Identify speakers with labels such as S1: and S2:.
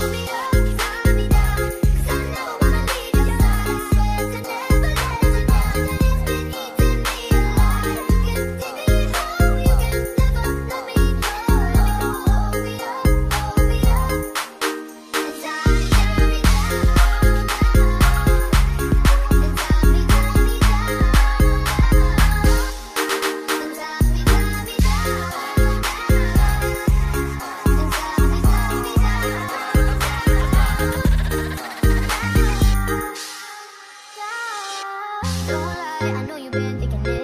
S1: Colombia. Don't lie, I know you've been thinking it.